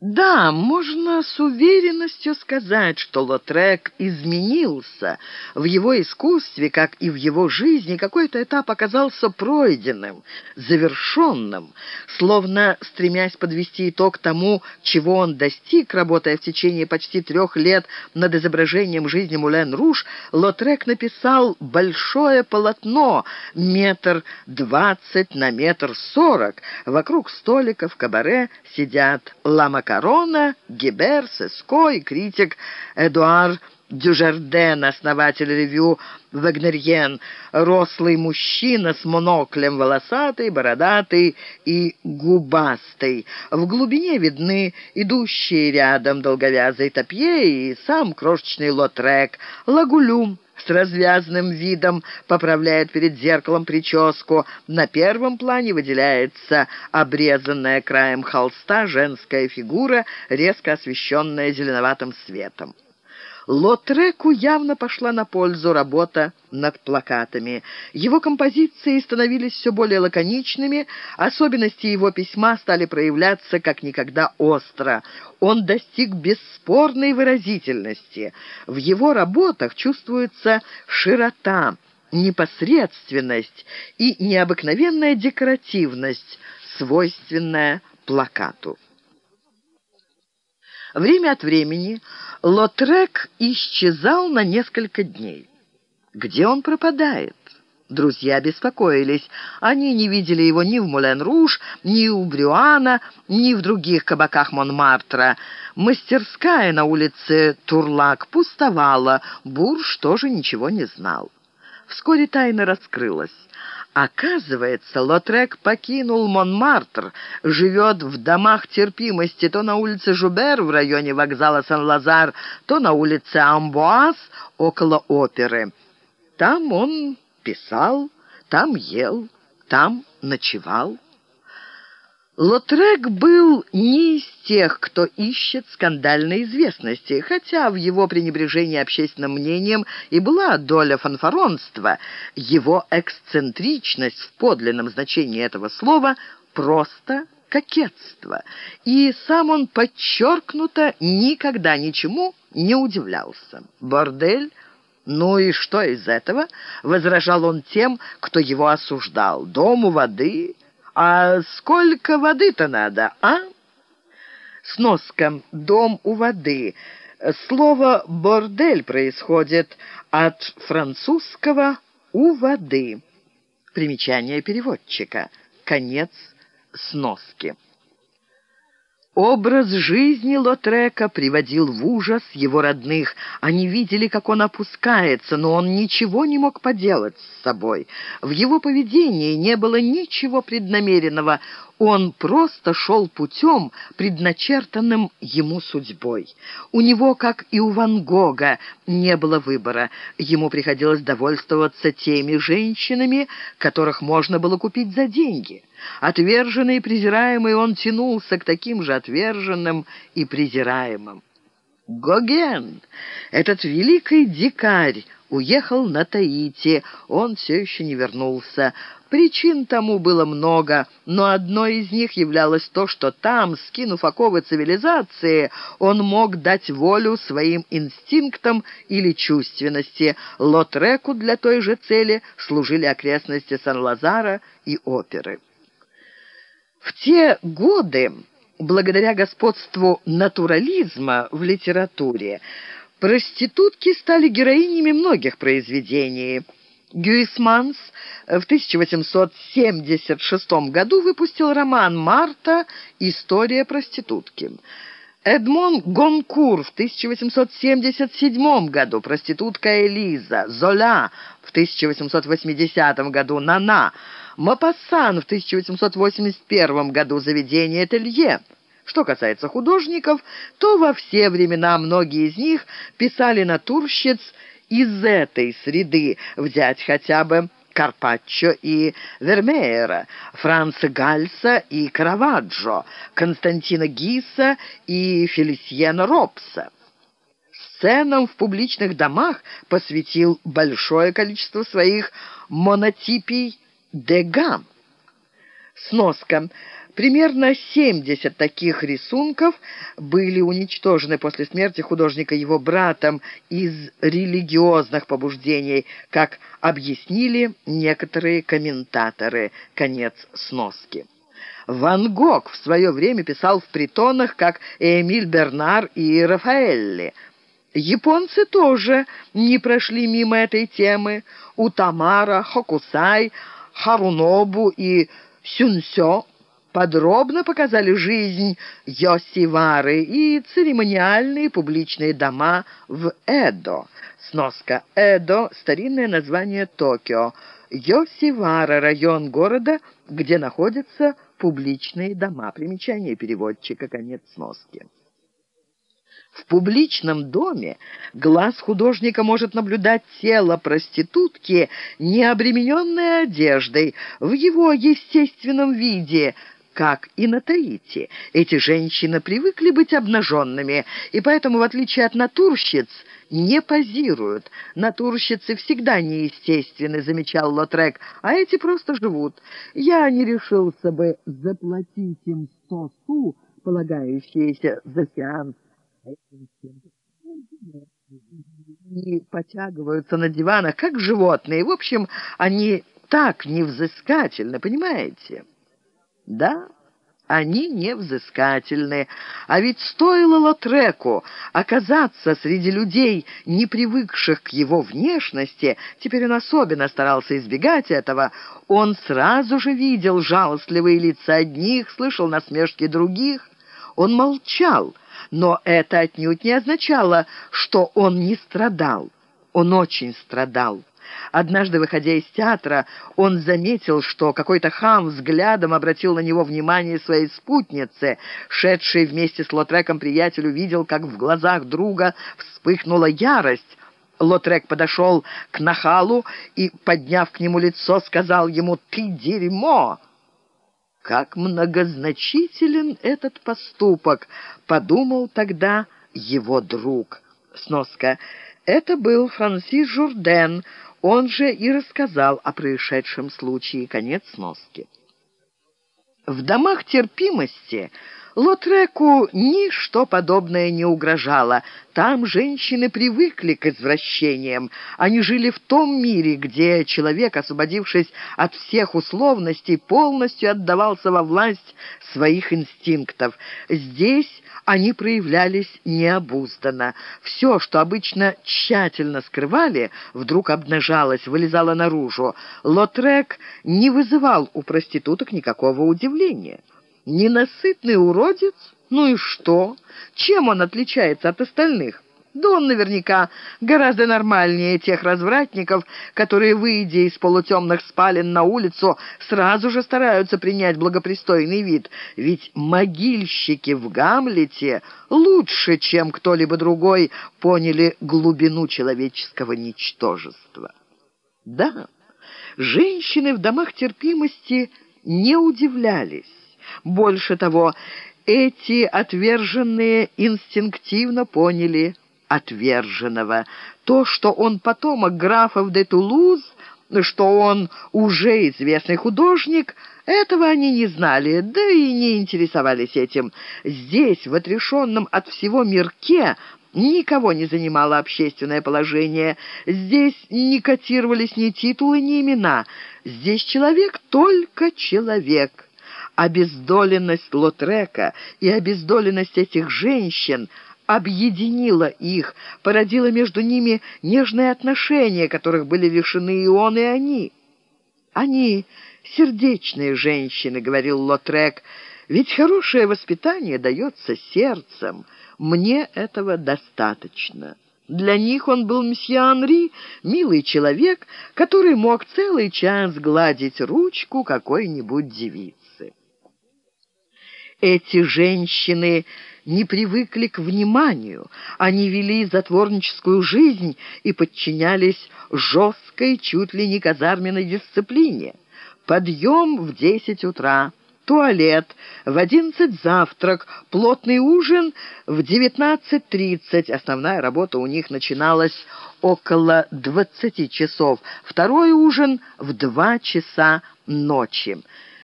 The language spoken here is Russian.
Да, можно с уверенностью сказать, что Лотрек изменился. В его искусстве, как и в его жизни, какой-то этап оказался пройденным, завершенным, словно стремясь подвести итог тому, чего он достиг, работая в течение почти трех лет над изображением жизни Мулен Руш, Лотрек написал большое полотно, метр двадцать на метр сорок. Вокруг столика в кабаре сидят ламака Корона, Гибер, Сеско и критик Эдуар Дюжерден, основатель ревю «Вагнерьен», рослый мужчина с моноклем, волосатый, бородатый и губастый. В глубине видны идущие рядом долговязый топье и сам крошечный лотрек, лагулюм, с развязным видом поправляет перед зеркалом прическу. На первом плане выделяется обрезанная краем холста женская фигура, резко освещенная зеленоватым светом. Лотреку явно пошла на пользу работа над плакатами. Его композиции становились все более лаконичными, особенности его письма стали проявляться как никогда остро. Он достиг бесспорной выразительности. В его работах чувствуется широта, непосредственность и необыкновенная декоративность, свойственная плакату. Время от времени Лотрек исчезал на несколько дней. Где он пропадает? Друзья беспокоились. Они не видели его ни в Мулен-Руж, ни у Брюана, ни в других кабаках Монмартра. Мастерская на улице Турлак пустовала, Бурж тоже ничего не знал. Вскоре тайна раскрылась. Оказывается, Лотрек покинул Монмартр, живет в домах терпимости то на улице Жубер в районе вокзала Сан-Лазар, то на улице Амбуаз около оперы. Там он писал, там ел, там ночевал. Лотрек был не из тех, кто ищет скандальной известности, хотя в его пренебрежении общественным мнением и была доля фанфаронства. Его эксцентричность в подлинном значении этого слова просто кокетство, и сам он подчеркнуто никогда ничему не удивлялся. Бордель «Ну и что из этого?» — возражал он тем, кто его осуждал. «Дом у воды...» «А сколько воды-то надо, а?» Сноска «дом у воды». Слово «бордель» происходит от французского «у воды». Примечание переводчика. Конец сноски. Образ жизни Лотрека приводил в ужас его родных. Они видели, как он опускается, но он ничего не мог поделать с собой. В его поведении не было ничего преднамеренного. Он просто шел путем, предначертанным ему судьбой. У него, как и у Ван Гога, не было выбора. Ему приходилось довольствоваться теми женщинами, которых можно было купить за деньги. Отверженный и презираемый он тянулся к таким же отверженным и презираемым. Гоген, этот великий дикарь, уехал на Таити. Он все еще не вернулся. Причин тому было много, но одной из них являлось то, что там, скинув оковы цивилизации, он мог дать волю своим инстинктам или чувственности. Лотреку для той же цели служили окрестности Сан-Лазара и оперы. В те годы, благодаря господству натурализма в литературе, проститутки стали героинями многих произведений – Гюисманс в 1876 году выпустил роман «Марта. История проститутки». Эдмон Гонкур в 1877 году «Проститутка Элиза», Золя в 1880 году «Нана», Мапассан в 1881 году «Заведение Телье». Что касается художников, то во все времена многие из них писали натурщиц из этой среды взять хотя бы Карпаччо и Вермеера, Франца Гальса и Караваджо, Константина Гиса и Фелисьена Робса. Сценам в публичных домах посвятил большое количество своих монотипий Дега. Сноска. Примерно 70 таких рисунков были уничтожены после смерти художника его братом из религиозных побуждений, как объяснили некоторые комментаторы. Конец сноски. Ван Гог в свое время писал в притонах, как Эмиль Бернар и Рафаэлли. Японцы тоже не прошли мимо этой темы. У Тамара, Хокусай, Харунобу и Сюнсё подробно показали жизнь Йосивары и церемониальные публичные дома в Эдо. Сноска Эдо – старинное название Токио. Йосивара – район города, где находятся публичные дома. Примечание переводчика, конец сноски. В публичном доме глаз художника может наблюдать тело проститутки, не обремененное одеждой, в его естественном виде – как и на Таити. Эти женщины привыкли быть обнаженными, и поэтому, в отличие от натурщиц, не позируют. Натурщицы всегда неестественны, замечал Лотрек, а эти просто живут. Я не решился бы заплатить им сто су, полагающиеся за сеанс. Они потягиваются на диванах, как животные. В общем, они так невзыскательны, понимаете?» Да, они невзыскательны. А ведь стоило Лотреку оказаться среди людей, не привыкших к его внешности, теперь он особенно старался избегать этого, он сразу же видел жалостливые лица одних, слышал насмешки других. Он молчал, но это отнюдь не означало, что он не страдал. Он очень страдал. Однажды, выходя из театра, он заметил, что какой-то хам взглядом обратил на него внимание своей спутницы. Шедший вместе с Лотреком приятель увидел, как в глазах друга вспыхнула ярость. Лотрек подошел к нахалу и, подняв к нему лицо, сказал ему «Ты дерьмо!» «Как многозначителен этот поступок!» — подумал тогда его друг. Сноска. Это был Франсис Журден, он же и рассказал о происшедшем случае. Конец сноски. В домах терпимости Лотреку ничто подобное не угрожало. Там женщины привыкли к извращениям. Они жили в том мире, где человек, освободившись от всех условностей, полностью отдавался во власть своих инстинктов. Здесь они проявлялись необузданно. Все, что обычно тщательно скрывали, вдруг обнажалось, вылезало наружу. Лотрек не вызывал у проституток никакого удивления. Ненасытный уродец? Ну и что? Чем он отличается от остальных? Да он наверняка гораздо нормальнее тех развратников, которые, выйдя из полутемных спален на улицу, сразу же стараются принять благопристойный вид. Ведь могильщики в Гамлете лучше, чем кто-либо другой, поняли глубину человеческого ничтожества. Да, женщины в домах терпимости не удивлялись. Больше того, эти отверженные инстинктивно поняли отверженного. То, что он потомок графов де Тулуз, что он уже известный художник, этого они не знали, да и не интересовались этим. Здесь, в отрешенном от всего мирке, никого не занимало общественное положение. Здесь не котировались ни титулы, ни имена. Здесь человек только человек» обездоленность Лотрека и обездоленность этих женщин объединила их, породила между ними нежные отношения, которых были лишены и он, и они. «Они сердечные женщины», — говорил Лотрек, — «ведь хорошее воспитание дается сердцем. Мне этого достаточно». Для них он был мсье Анри, милый человек, который мог целый час гладить ручку какой-нибудь девицы. Эти женщины не привыкли к вниманию. Они вели затворническую жизнь и подчинялись жесткой, чуть ли не казарменной дисциплине. Подъем в десять утра, туалет, в одиннадцать завтрак, плотный ужин в девятнадцать тридцать. Основная работа у них начиналась около двадцати часов, второй ужин в два часа ночи.